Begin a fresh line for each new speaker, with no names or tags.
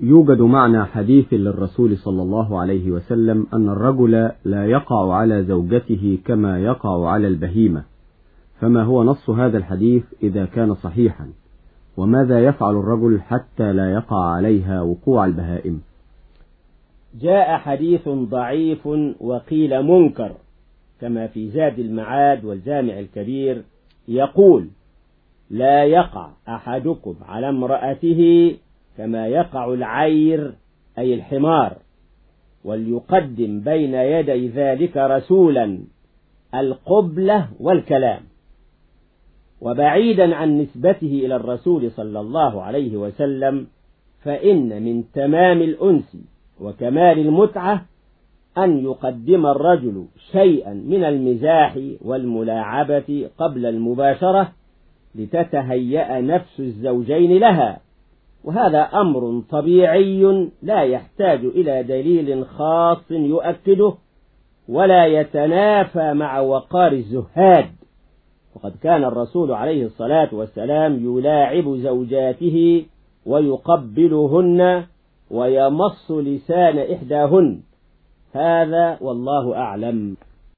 يوجد معنى حديث للرسول صلى الله عليه وسلم أن الرجل لا يقع على زوجته كما يقع على البهيمة. فما هو نص هذا الحديث إذا كان صحيحا؟ وماذا يفعل الرجل حتى لا يقع عليها وقوع البهائم؟
جاء حديث ضعيف وقيل منكر كما في زاد المعاد والجامع الكبير يقول لا يقع أحدكم على امرأته كما يقع العير أي الحمار وليقدم بين يدي ذلك رسولا القبلة والكلام. وبعيدا عن نسبته إلى الرسول صلى الله عليه وسلم فإن من تمام الأنس وكمال المتعة أن يقدم الرجل شيئا من المزاح والملاعبة قبل المباشرة لتتهيأ نفس الزوجين لها. وهذا أمر طبيعي لا يحتاج إلى دليل خاص يؤكده ولا يتنافى مع وقار الزهاد. وقد كان الرسول عليه الصلاة والسلام يلاعب زوجاته ويقبلهن ويمص لسان إحداهن. هذا والله أعلم.